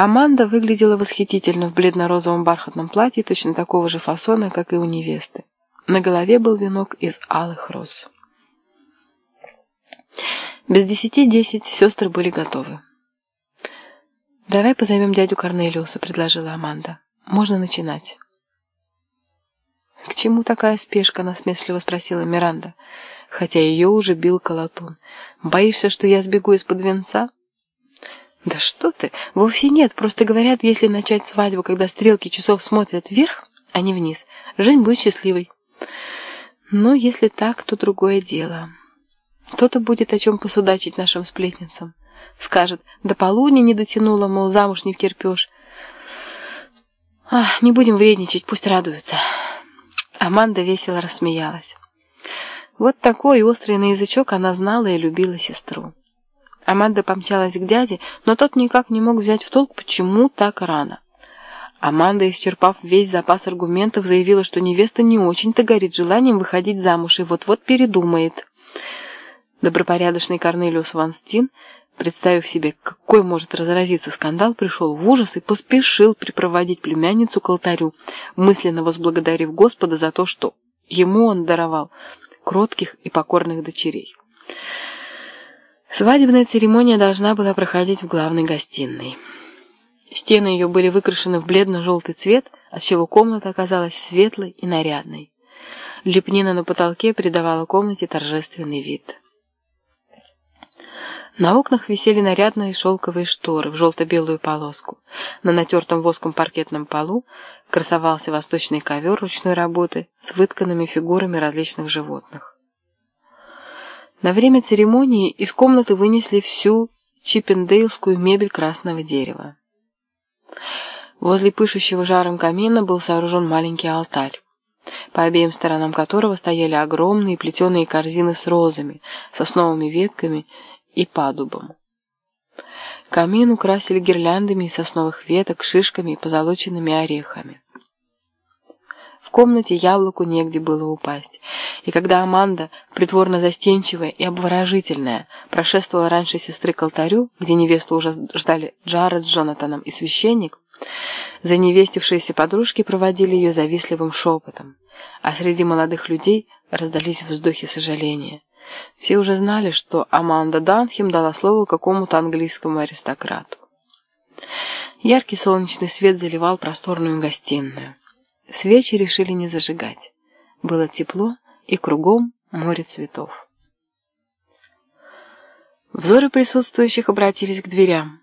Аманда выглядела восхитительно в бледно-розовом бархатном платье точно такого же фасона, как и у невесты. На голове был венок из алых роз. Без десяти десять сестры были готовы. «Давай позовем дядю Корнелиуса», — предложила Аманда. «Можно начинать». «К чему такая спешка?» — насмешливо спросила Миранда, хотя ее уже бил колотун. «Боишься, что я сбегу из-под венца?» «Да что ты! Вовсе нет. Просто говорят, если начать свадьбу, когда стрелки часов смотрят вверх, а не вниз, жизнь будет счастливой». «Но если так, то другое дело. Кто-то будет о чем посудачить нашим сплетницам. Скажет, до полудня не дотянула, мол, замуж не втерпешь. Ах, не будем вредничать, пусть радуются». Аманда весело рассмеялась. Вот такой острый на язычок она знала и любила сестру. Аманда помчалась к дяде, но тот никак не мог взять в толк, почему так рано. Аманда, исчерпав весь запас аргументов, заявила, что невеста не очень-то горит желанием выходить замуж и вот-вот передумает. Добропорядочный Корнелиус Ван Стин, представив себе, какой может разразиться скандал, пришел в ужас и поспешил припроводить племянницу к алтарю, мысленно возблагодарив Господа за то, что ему он даровал кротких и покорных дочерей. Свадебная церемония должна была проходить в главной гостиной. Стены ее были выкрашены в бледно-желтый цвет, отчего комната оказалась светлой и нарядной. Лепнина на потолке придавала комнате торжественный вид. На окнах висели нарядные шелковые шторы в желто-белую полоску. На натертом воском паркетном полу красовался восточный ковер ручной работы с вытканными фигурами различных животных. На время церемонии из комнаты вынесли всю чиппендейлскую мебель красного дерева. Возле пышущего жаром камина был сооружен маленький алтарь, по обеим сторонам которого стояли огромные плетеные корзины с розами, сосновыми ветками и падубом. Камин украсили гирляндами из сосновых веток, шишками и позолоченными орехами. В комнате яблоку негде было упасть. И когда Аманда, притворно застенчивая и обворожительная, прошествовала раньше сестры к алтарю, где невесту уже ждали Джаред с Джонатаном и священник, заневестившиеся подружки проводили ее завистливым шепотом, а среди молодых людей раздались вздохи сожаления. Все уже знали, что Аманда Данхем дала слово какому-то английскому аристократу. Яркий солнечный свет заливал просторную гостиную. Свечи решили не зажигать. Было тепло, и кругом море цветов. Взоры присутствующих обратились к дверям,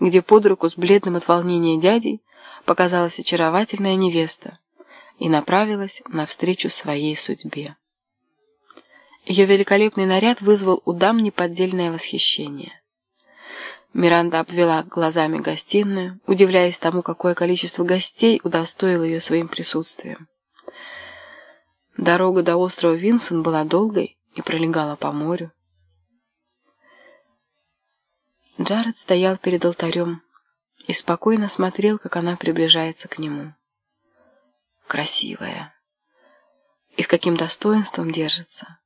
где под руку с бледным от волнения дядей показалась очаровательная невеста и направилась навстречу своей судьбе. Ее великолепный наряд вызвал у дам неподдельное восхищение. Миранда обвела глазами гостиную, удивляясь тому, какое количество гостей удостоило ее своим присутствием. Дорога до острова Винсон была долгой и пролегала по морю. Джаред стоял перед алтарем и спокойно смотрел, как она приближается к нему. Красивая. И с каким достоинством держится.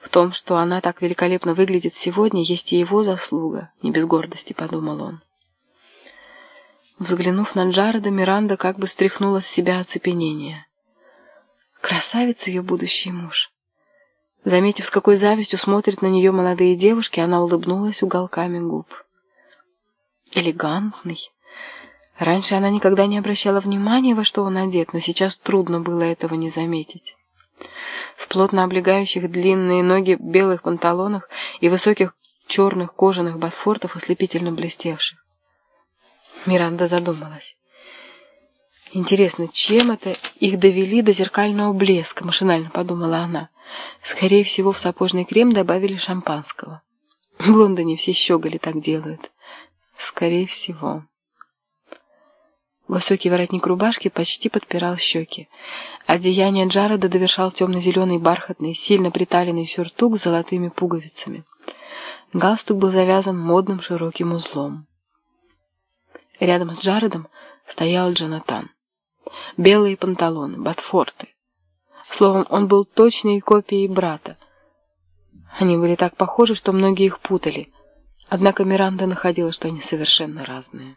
В том, что она так великолепно выглядит сегодня, есть и его заслуга, не без гордости, подумал он. Взглянув на Джареда, Миранда как бы стряхнула с себя оцепенение. Красавец ее будущий муж. Заметив, с какой завистью смотрят на нее молодые девушки, она улыбнулась уголками губ. Элегантный. Раньше она никогда не обращала внимания, во что он одет, но сейчас трудно было этого не заметить в плотно облегающих длинные ноги белых панталонах и высоких черных кожаных ботфортов, ослепительно блестевших. Миранда задумалась. Интересно, чем это их довели до зеркального блеска, машинально подумала она. Скорее всего, в сапожный крем добавили шампанского. В Лондоне все щеголи так делают. Скорее всего. Высокий воротник рубашки почти подпирал щеки. Одеяние Джареда довершал темно-зеленый бархатный, сильно приталенный сюртук с золотыми пуговицами. Галстук был завязан модным широким узлом. Рядом с Джаредом стоял Джонатан. Белые панталоны, ботфорты. Словом, он был точной копией брата. Они были так похожи, что многие их путали. Однако Миранда находила, что они совершенно разные.